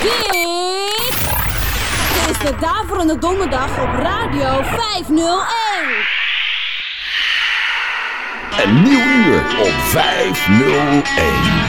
Dit is de Daverende Donderdag op Radio 501. Een nieuw uur op 501.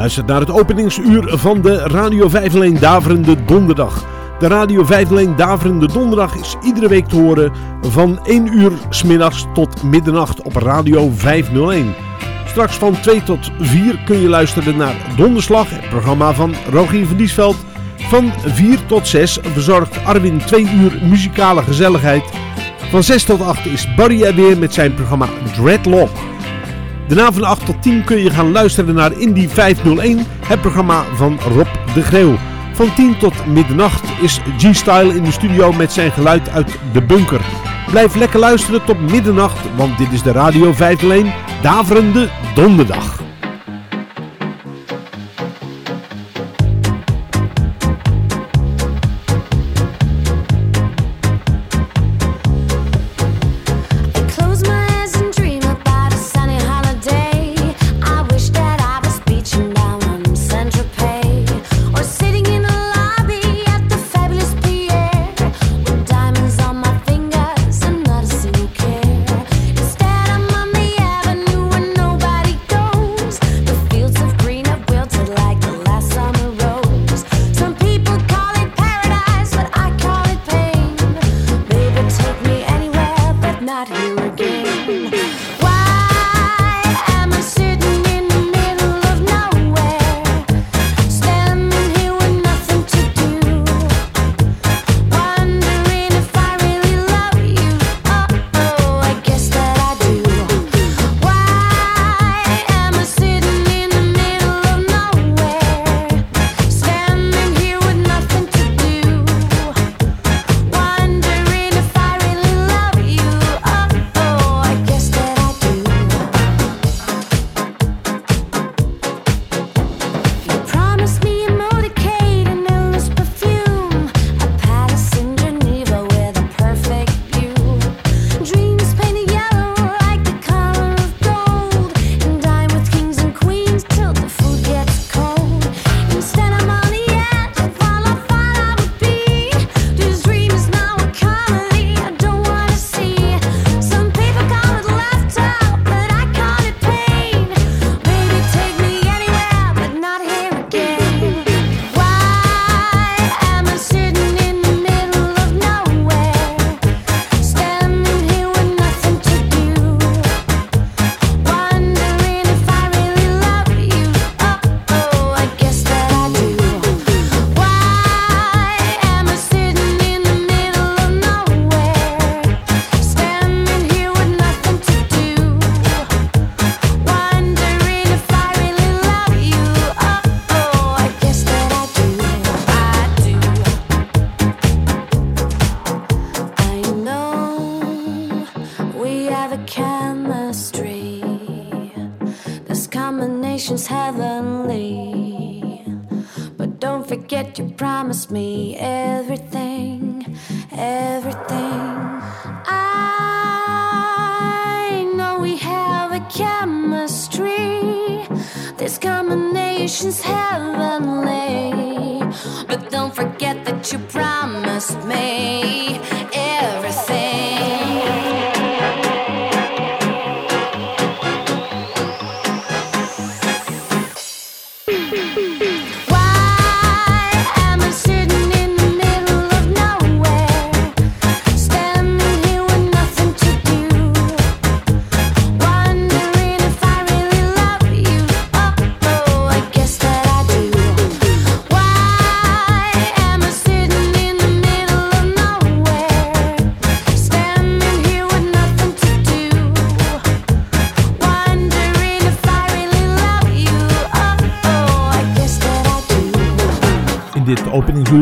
Luistert naar het openingsuur van de Radio 501 Daverende Donderdag. De Radio 501 Daverende Donderdag is iedere week te horen van 1 uur smiddags tot middernacht op Radio 501. Straks van 2 tot 4 kun je luisteren naar Donderslag, het programma van Rogier van Diesveld. Van 4 tot 6 verzorgt Arwin 2 uur muzikale gezelligheid. Van 6 tot 8 is Barry er weer met zijn programma Dreadlock. Daarna van 8 tot 10 kun je gaan luisteren naar Indie 501, het programma van Rob de Greeuw. Van 10 tot middernacht is G-Style in de studio met zijn geluid uit de bunker. Blijf lekker luisteren tot middernacht, want dit is de Radio 501 Daverende Donderdag.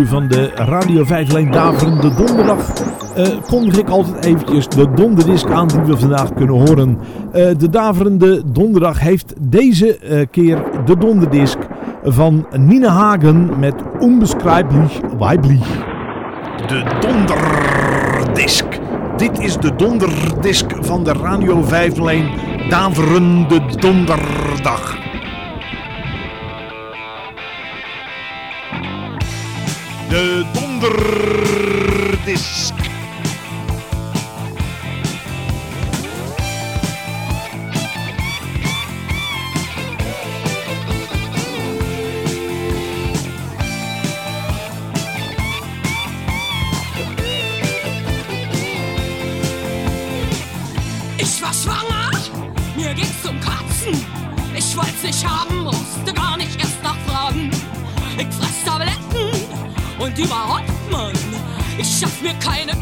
Van de Radio 5 Leen Daverende Donderdag uh, kondig ik altijd eventjes de donderdisc aan die we vandaag kunnen horen. Uh, de Daverende Donderdag heeft deze uh, keer de donderdisc van Nina Hagen met Unbeschreiblich Weiblich. De donderdisc. Dit is de donderdisc van de Radio 5 Leen Daverende Donderdag. De donderdisk.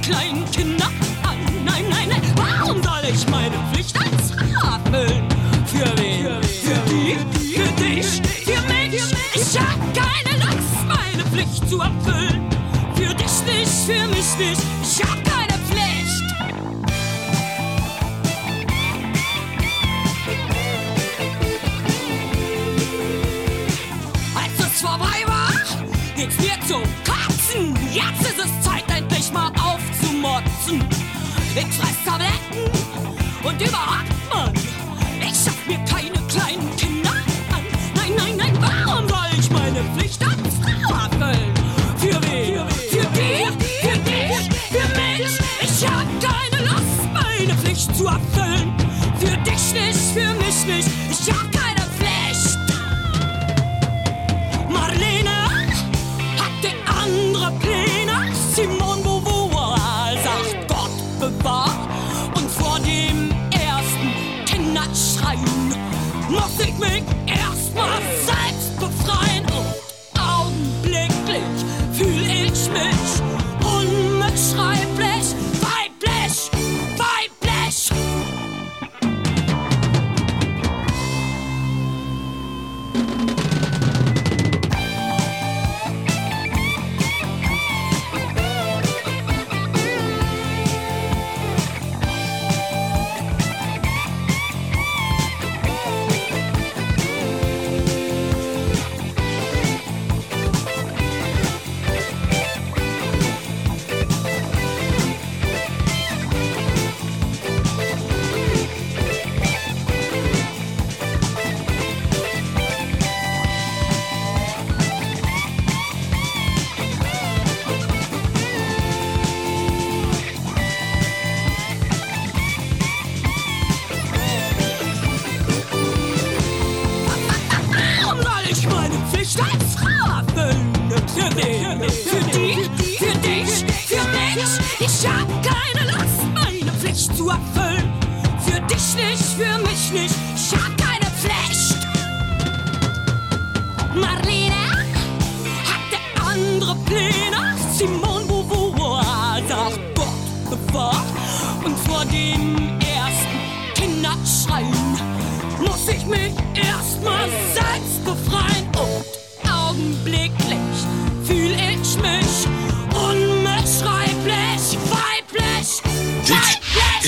Kleinen Kinder an. Nein, nein, nein, warum soll ich meine Pflicht als erfüllen? Für wen? Für die? Für dich? Für mich? Ich hab keine Lust, meine Pflicht zu erfüllen. Für dich nicht, für mich nicht, ich hab keine aufzumotzen. Ich fress Tabletten und überhaupt, Mann, ich schaff mir keine kleinen Kinder an. Nein, nein, nein, warum soll ich meine Pflicht als Frau erfüllen? Für wen? Für die? Für dich? Für mich? Ich hab keine Lust, meine Pflicht zu erfüllen. Für dich nicht, für mich nicht, Ich hab keine Lust, meine Pflicht zu erfüllen. Für dich nicht, für mich nicht. Ich hab keine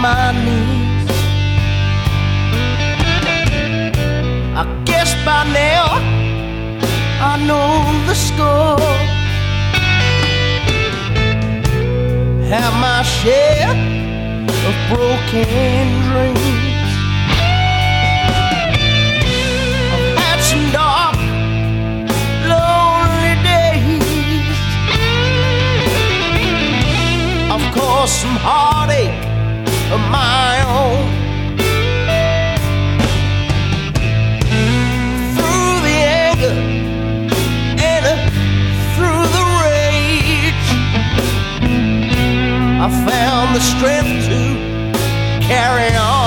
my knees. I guess by now I know the score. Have my share of broken dreams. I've had some dark, lonely days. Some heartache of my own. Through the anger and uh, through the rage, I found the strength to carry on.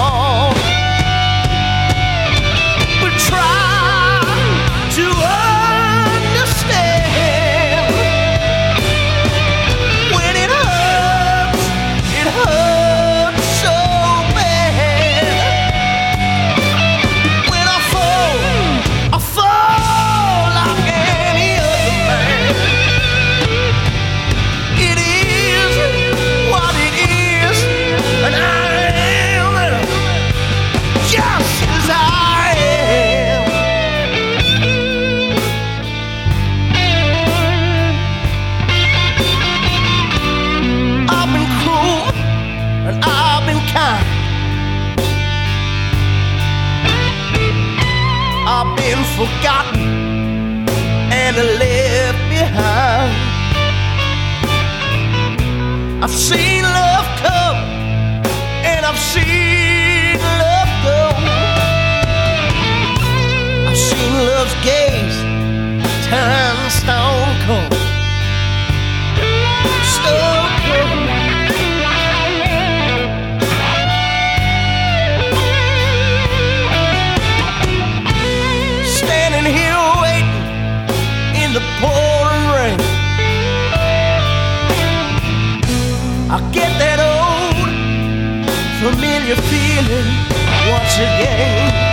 I've seen familiar feeling once again.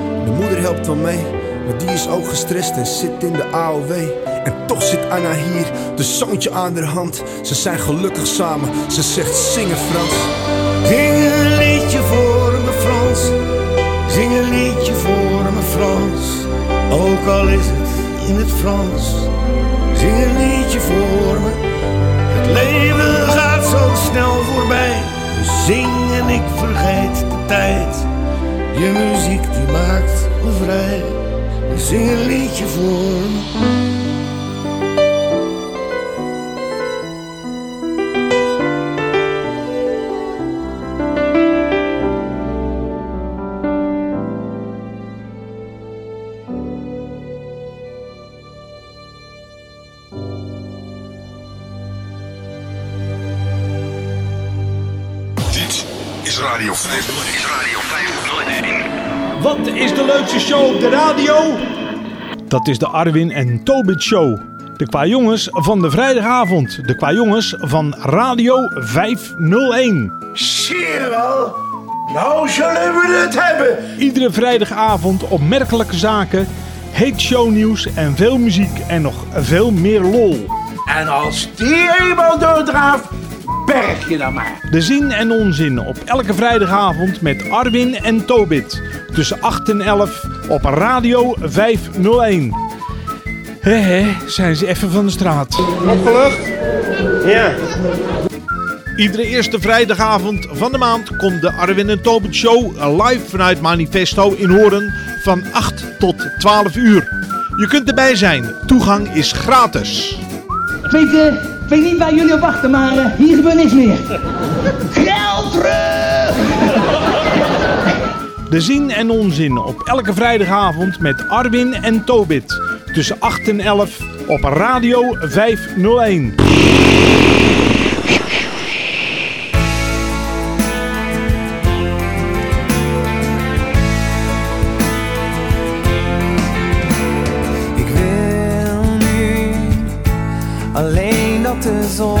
de moeder helpt wel mee. Maar die is ook gestrest en zit in de AOW. En toch zit Anna hier, de zoontje aan haar hand. Ze zijn gelukkig samen, ze zegt zingen Frans. Zing een liedje voor me Frans, zing een liedje voor me Frans. Ook al is het in het Frans, zing een liedje voor me. Het leven gaat zo snel voorbij, dus zing en ik vergeet de tijd. Je muziek die maakt me vrij, zing een liedje voor me. Wat is de leukste show op de radio? Dat is de Arwin en Tobit Show. De qua jongens van de vrijdagavond. De qua jongens van Radio 501. Zie je wel? Nou zullen we het hebben. Iedere vrijdagavond opmerkelijke zaken, heet shownieuws en veel muziek en nog veel meer lol. En als die eenmaal doordraaft, berg je dan maar. De zin en onzin op elke vrijdagavond met Arwin en Tobit. Tussen 8 en 11 op Radio 501. Hé hé, zijn ze even van de straat. Opgelucht? Ja. Iedere eerste vrijdagavond van de maand komt de Arwin en Tobit Show live vanuit Manifesto in Horen van 8 tot 12 uur. Je kunt erbij zijn. Toegang is gratis. Ik ik weet niet waar jullie op wachten, maar eh, hier gebeurt niks meer. Geld terug! De zin en onzin op elke vrijdagavond met Arwin en Tobit. Tussen 8 en 11 op Radio 501. Alleen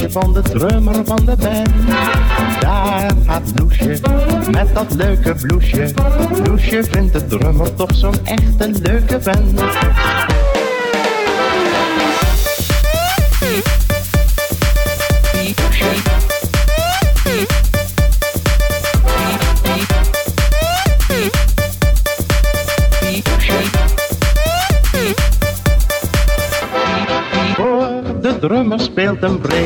Meisje van de drummer van de band. Daar gaat Loesje met dat leuke bloesje. Loesje vindt de drummer toch zo'n echte leuke de drummer speelt een break.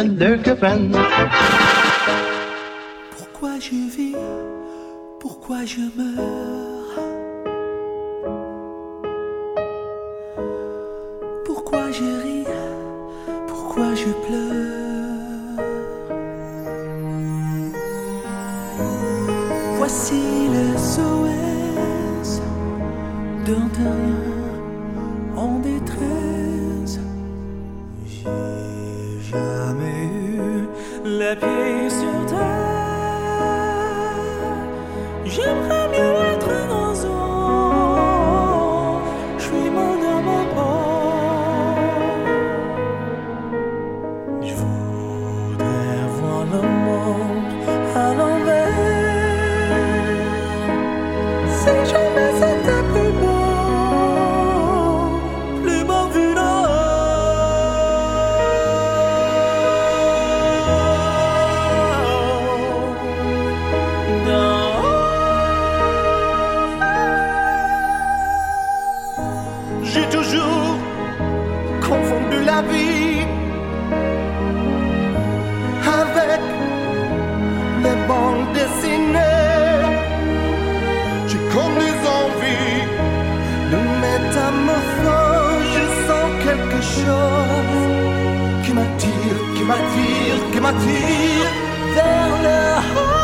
Echt een leuke m'attire vers le haut.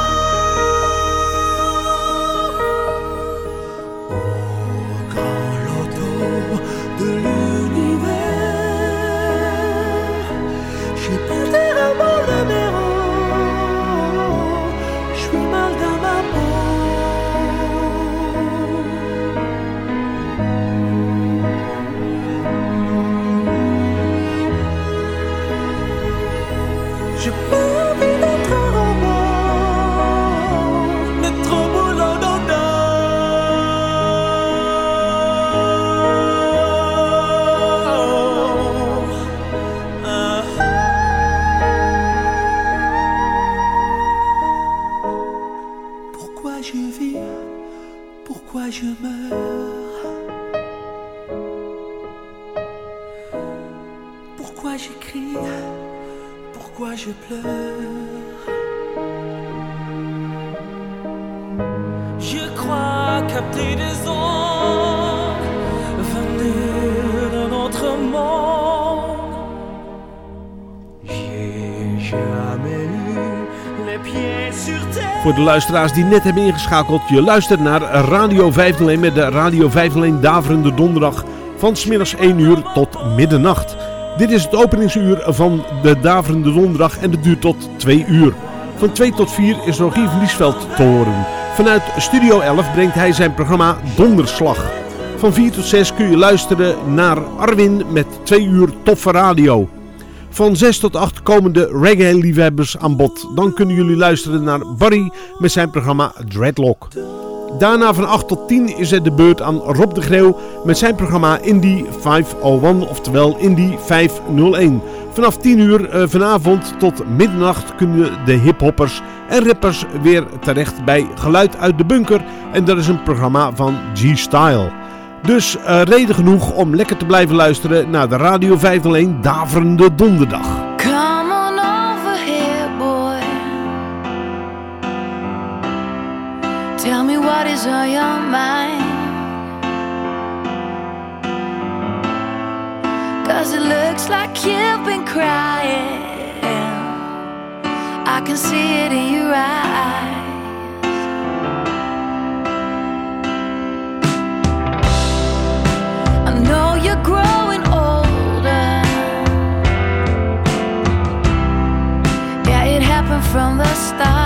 Luisteraars die net hebben ingeschakeld, je luistert naar Radio 501 met de Radio 501 Daverende Donderdag van smiddags 1 uur tot middernacht. Dit is het openingsuur van de Daverende Donderdag en het duurt tot 2 uur. Van 2 tot 4 is Rogier van Liesveld te horen. Vanuit Studio 11 brengt hij zijn programma Donderslag. Van 4 tot 6 kun je luisteren naar Arwin met 2 uur toffe radio. Van 6 tot 8 komen de reggae-liefhebbers aan bod. Dan kunnen jullie luisteren naar Barry met zijn programma Dreadlock. Daarna van 8 tot 10 is het de beurt aan Rob de Greeuw met zijn programma Indie 501, oftewel Indie 501. Vanaf 10 uur uh, vanavond tot middernacht kunnen de hiphoppers en rappers weer terecht bij Geluid uit de Bunker. En dat is een programma van G-Style. Dus uh, reden genoeg om lekker te blijven luisteren naar de Radio 501 Daverende Donderdag. Come on over here, boy. Tell me what is on your mind. Cause it looks like you've been crying. I can see it in your eyes. From the start.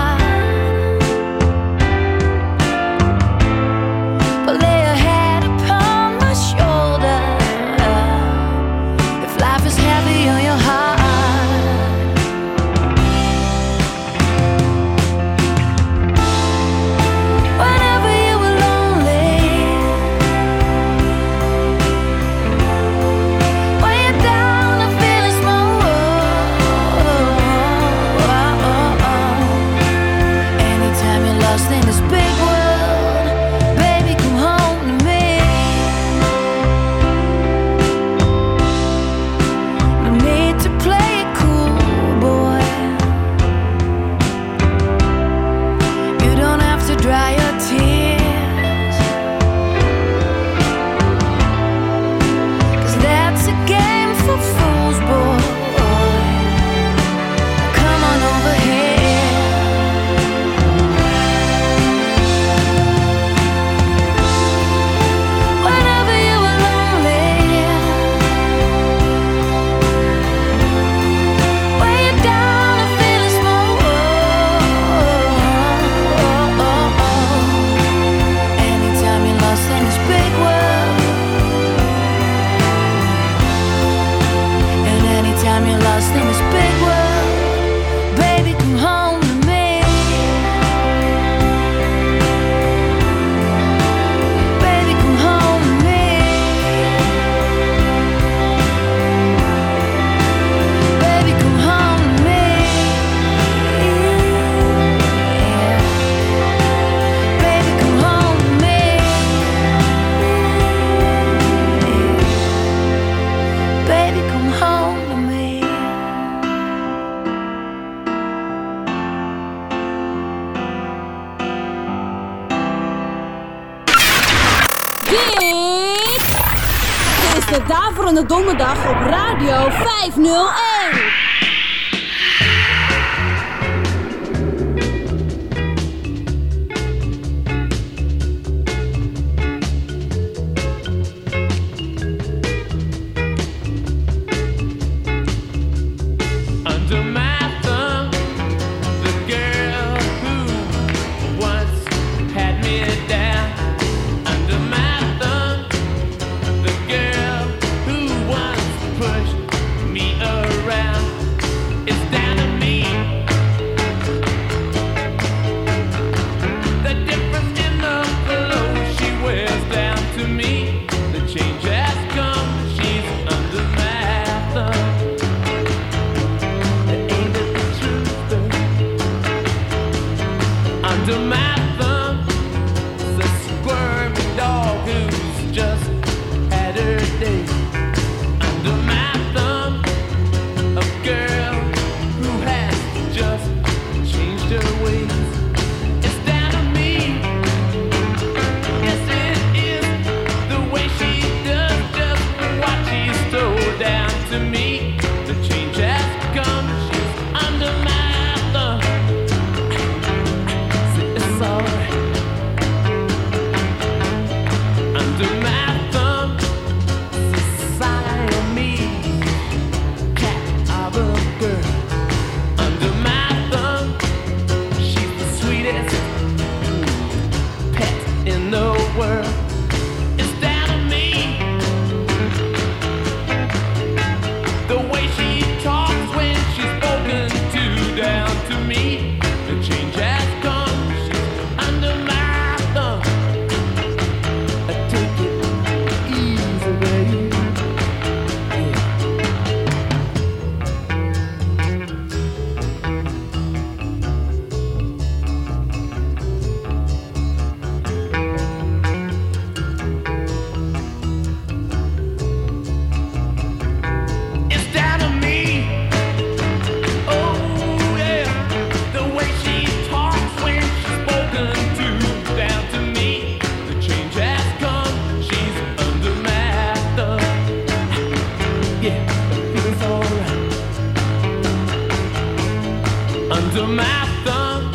under my thumb.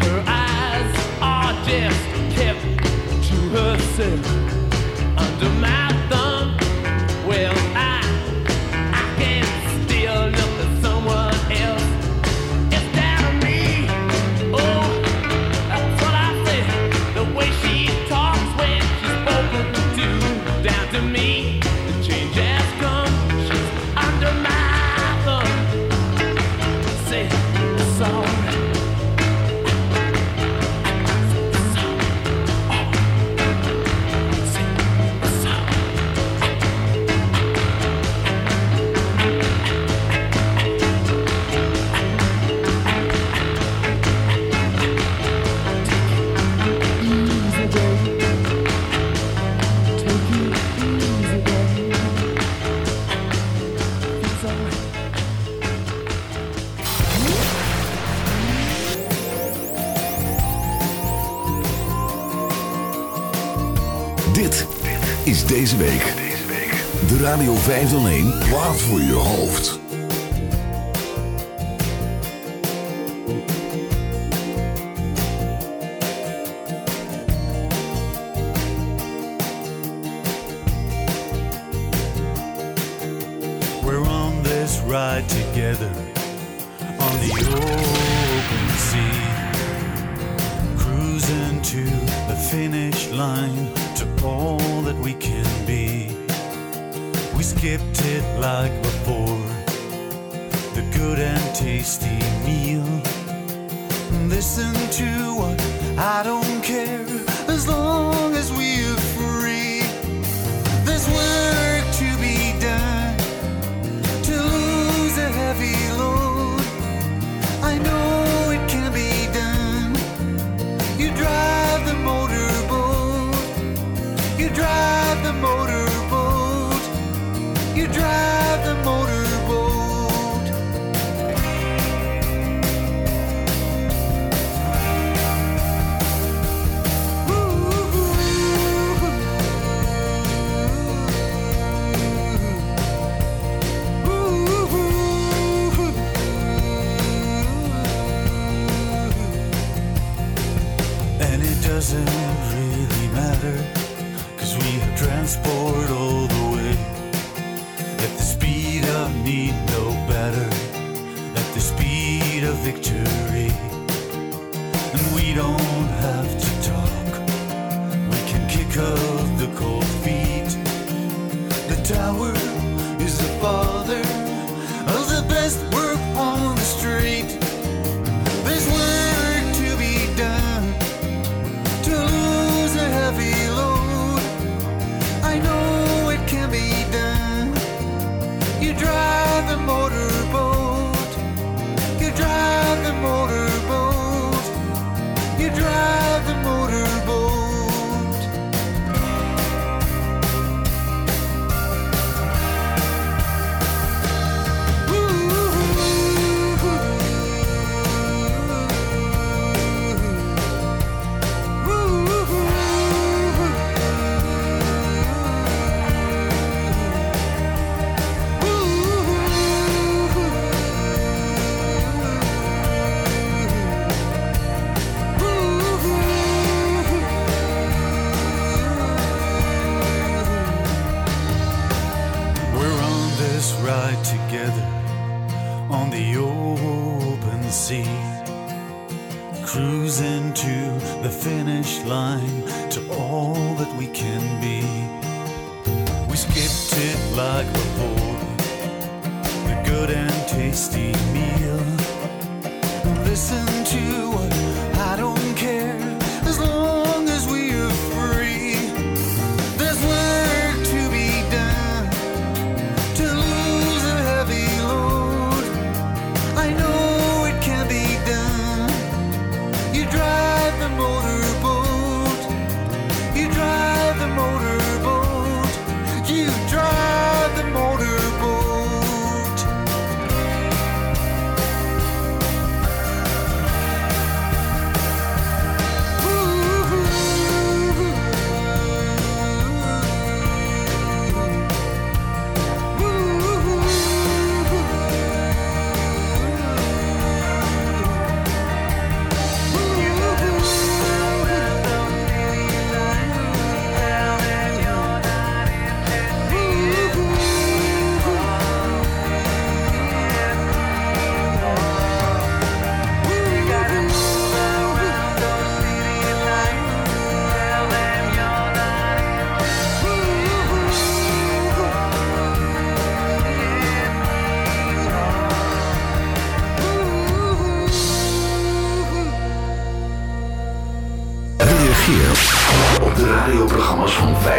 Her eyes are just kept to herself. Radio 501 plaat voor je hoofd.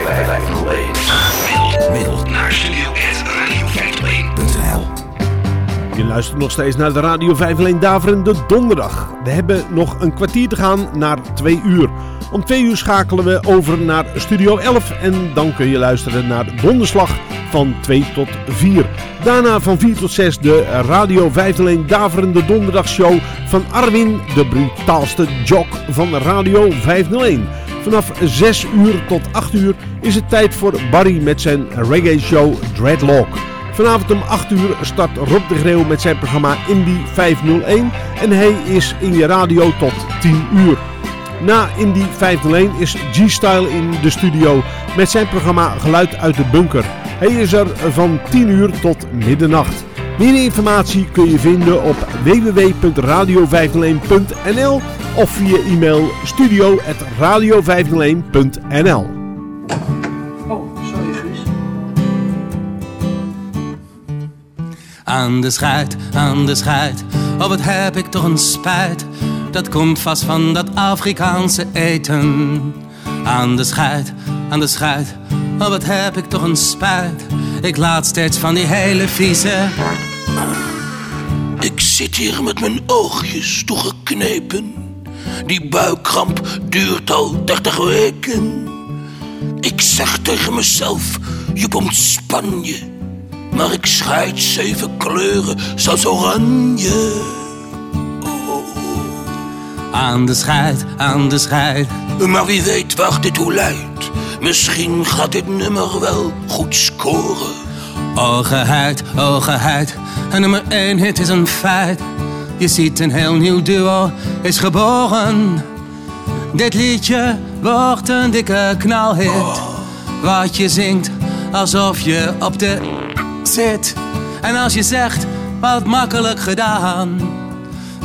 501. Mail, mail naar studio.radio501.nl Je luistert nog steeds naar de Radio 501 Daverende Donderdag. We hebben nog een kwartier te gaan naar 2 uur. Om 2 uur schakelen we over naar Studio 11 en dan kun je luisteren naar Donderslag van 2 tot 4. Daarna van 4 tot 6 de Radio 501 Daverende Donderdagshow van Arwin, de brutaalste jock van Radio 501. Vanaf 6 uur tot 8 uur is het tijd voor Barry met zijn reggae show Dreadlock. Vanavond om 8 uur start Rob de Greeuw met zijn programma Indie 501 en hij is in je radio tot 10 uur. Na Indie 501 is G-Style in de studio met zijn programma Geluid uit de Bunker. Hij is er van 10 uur tot middernacht. Meer informatie kun je vinden op www.radio501.nl of via e-mail studio.radio501.nl Aan de scheid, aan de scheid, oh wat heb ik toch een spijt. Dat komt vast van dat Afrikaanse eten. Aan de scheid, aan de scheid, oh wat heb ik toch een spijt. Ik laat steeds van die hele vieze... Ik zit hier met mijn oogjes toegeknepen. Die buikkramp duurt al 30 weken. Ik zeg tegen mezelf, je ontspan je. Maar ik scheid zeven kleuren, zelfs oranje. Aan de scheid, aan de scheid. Maar wie weet waar dit toe leidt. Misschien gaat dit nummer wel goed scoren. Oh geheid, oh een nummer 1 hit is een feit. Je ziet een heel nieuw duo is geboren. Dit liedje wordt een dikke knalhit. Wat je zingt alsof je op de zit. En als je zegt, wat makkelijk gedaan.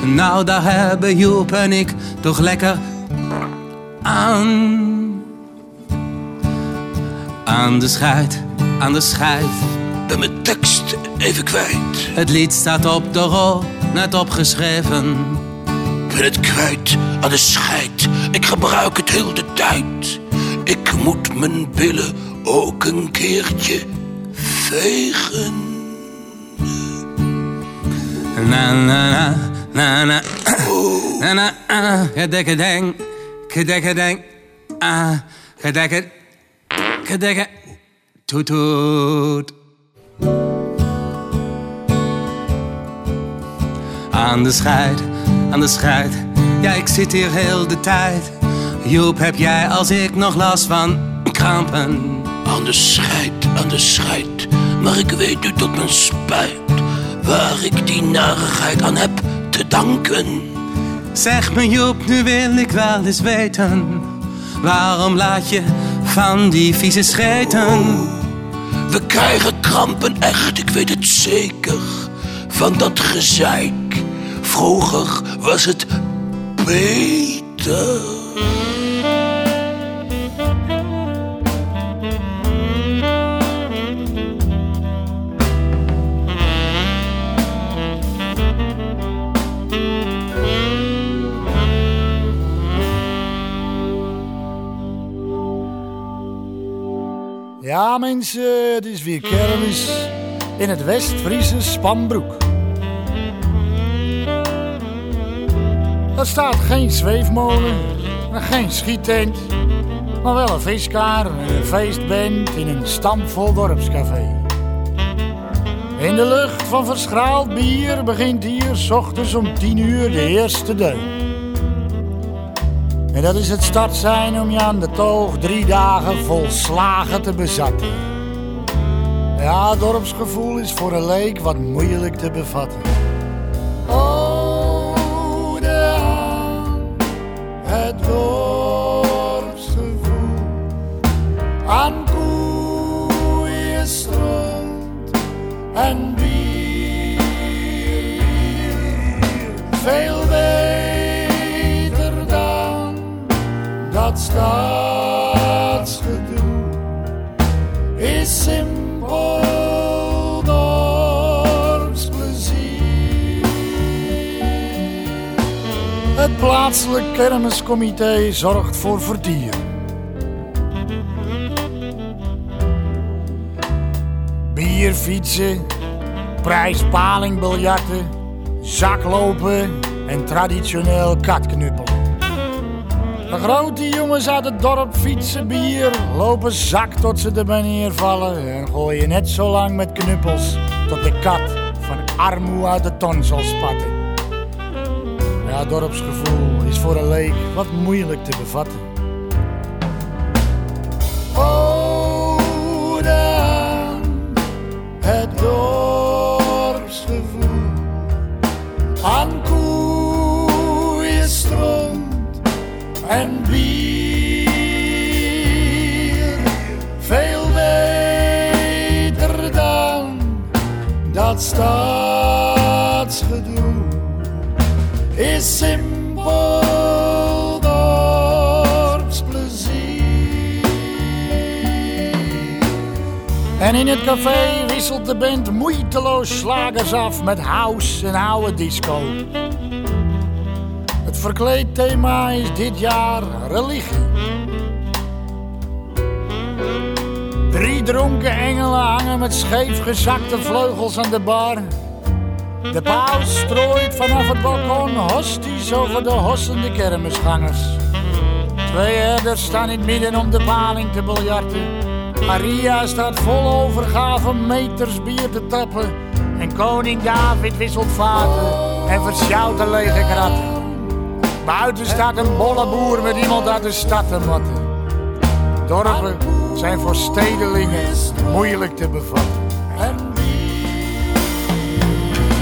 Nou, daar hebben Joep en ik toch lekker aan. Aan de scheid, aan de scheid. Ben mijn tekst even kwijt. Het lied staat op de rol, net opgeschreven. Ben het kwijt aan de scheid. Ik gebruik het heel de tijd. Ik moet mijn billen ook een keertje vegen. Na na na na na na na ah, gedekke deng, gedekke deng, ah, gedekke, gedekke, toet toet. Aan de scheid, aan de scheid, ja ik zit hier heel de tijd. Joep, heb jij als ik nog last van krampen? Aan de scheid, aan de scheid. Maar ik weet nu tot mijn spijt waar ik die narigheid aan heb te danken. Zeg me Joep, nu wil ik wel eens weten. Waarom laat je van die vieze scheten? We krijgen krampen echt, ik weet het zeker. Van dat gezeik. Vroeger was het beter. Ja, mensen, het is weer kermis in het West-Friese Spanbroek. Er staat geen zweefmolen, en geen schiettent, maar wel een viskaar en een feestband in een stampvol dorpscafé. In de lucht van verschraald bier begint hier 's ochtends om tien uur de eerste deun. En dat is het startsein om je aan de toog drie dagen volslagen te bezatten. Ja, het dorpsgevoel is voor een leek wat moeilijk te bevatten. Ode aan het dorpsgevoel. Aan koeien, en dat staatsgedoe is simpel dorpsplezier. Het plaatselijk kermiscomité zorgt voor vertier. Bierfietsen, prijspalingbiljarten, zaklopen en traditioneel katknuppelen. De grote jongens uit het dorp fietsen bier, lopen zak tot ze erbij neervallen en gooien net zo lang met knuppels tot de kat van armoe uit de ton zal spatten. Ja, dorpsgevoel is voor een leek wat moeilijk te bevatten. Ode aan het dorpsgevoel aan en bier. Veel beter dan dat staatsgedoe is simpel dorpsplezier. En in het café wisselt de band moeiteloos slagers af met house en oude disco. Het verkleedthema is dit jaar religie. Drie dronken engelen hangen met scheef gezakte vleugels aan de bar. De paus strooit vanaf het balkon hosties over de hossende kermisgangers. Twee herders staan in het midden om de paling te biljarten. Maria staat vol overgave meters bier te tappen. En koning David wisselt vaten en versjouwt de lege kratten. Buiten staat een bolle boer met iemand uit de stad te matten. Dorpen zijn voor stedelingen moeilijk te bevatten.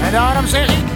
En daarom zeg ik...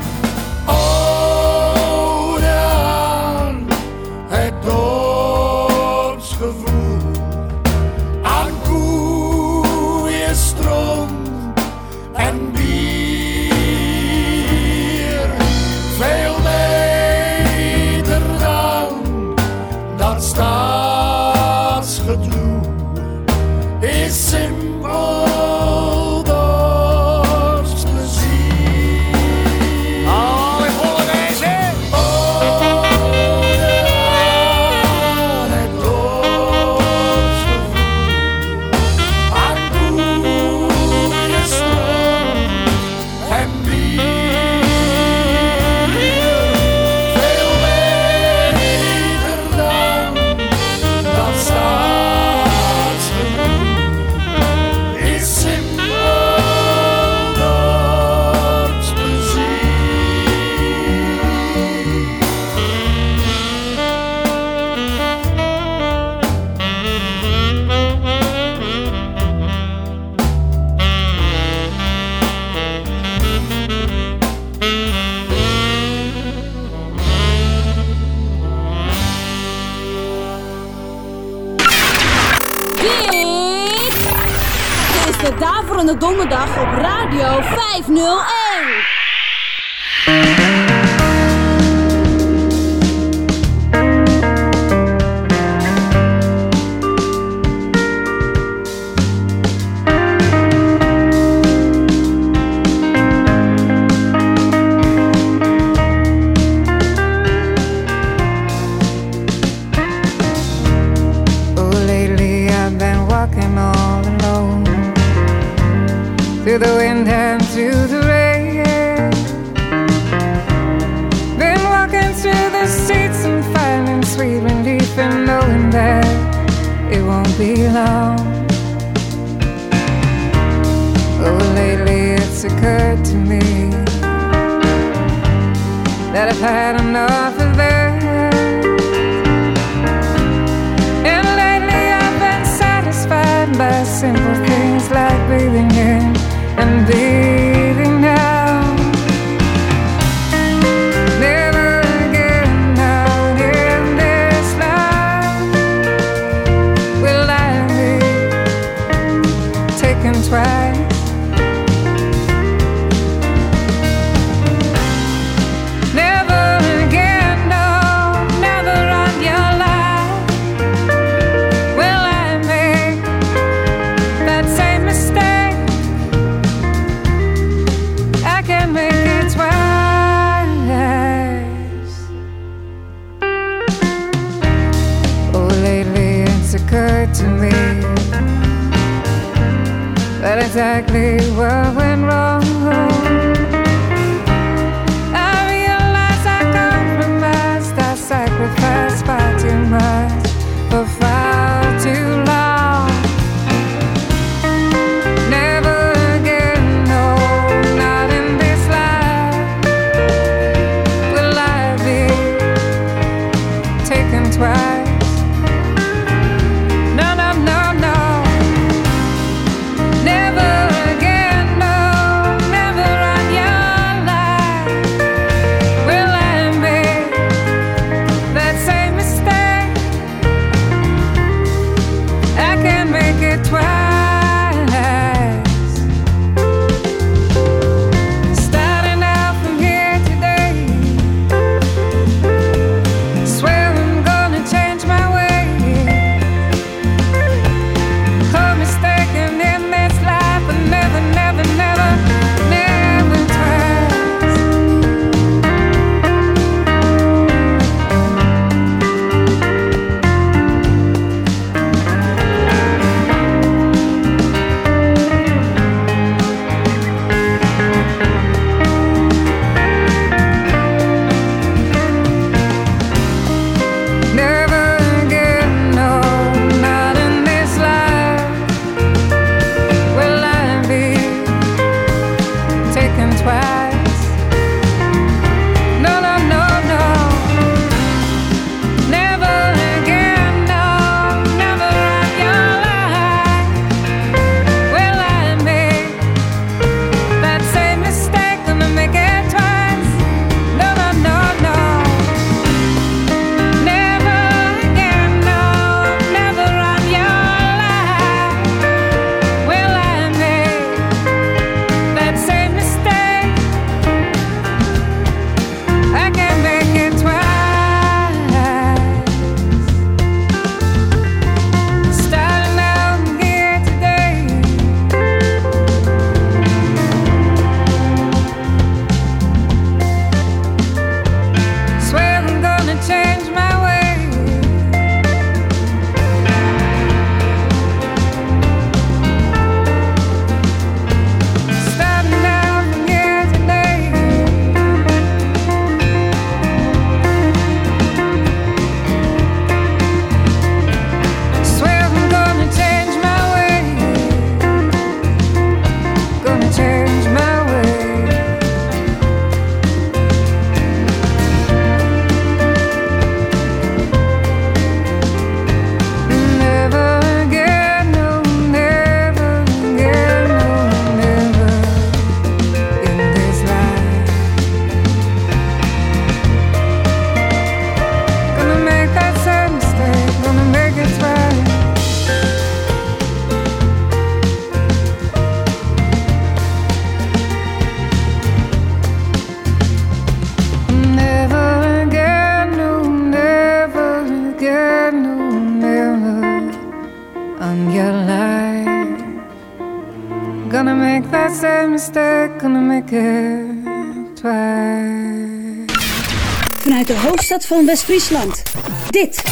Vanuit de hoofdstad van West-Friesland. Dit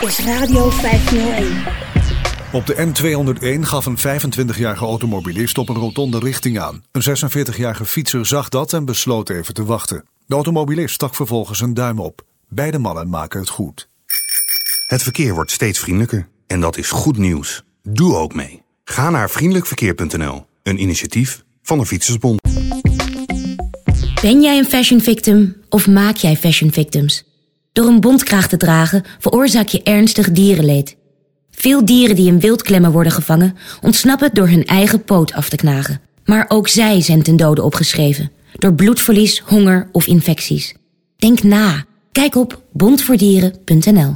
is Radio 501. Op de N201 gaf een 25-jarige automobilist op een rotonde richting aan. Een 46-jarige fietser zag dat en besloot even te wachten. De automobilist stak vervolgens een duim op. Beide mannen maken het goed. Het verkeer wordt steeds vriendelijker. En dat is goed nieuws. Doe ook mee. Ga naar vriendelijkverkeer.nl. Een initiatief van de Fietsersbond. Ben jij een fashion victim of maak jij fashion victims? Door een bontkraag te dragen veroorzaak je ernstig dierenleed. Veel dieren die in wildklemmen worden gevangen ontsnappen door hun eigen poot af te knagen. Maar ook zij zijn ten dode opgeschreven. Door bloedverlies, honger of infecties. Denk na. Kijk op bondvoordieren.nl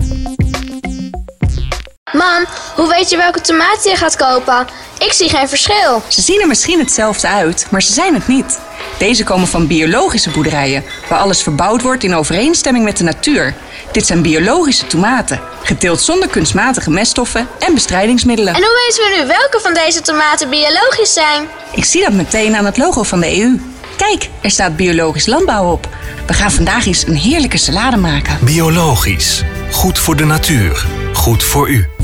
Mam, hoe weet je welke tomaten je gaat kopen? Ik zie geen verschil. Ze zien er misschien hetzelfde uit, maar ze zijn het niet. Deze komen van biologische boerderijen, waar alles verbouwd wordt in overeenstemming met de natuur. Dit zijn biologische tomaten, geteeld zonder kunstmatige meststoffen en bestrijdingsmiddelen. En hoe weten we nu welke van deze tomaten biologisch zijn? Ik zie dat meteen aan het logo van de EU. Kijk, er staat biologisch landbouw op. We gaan vandaag eens een heerlijke salade maken. Biologisch. Goed voor de natuur. Goed voor u.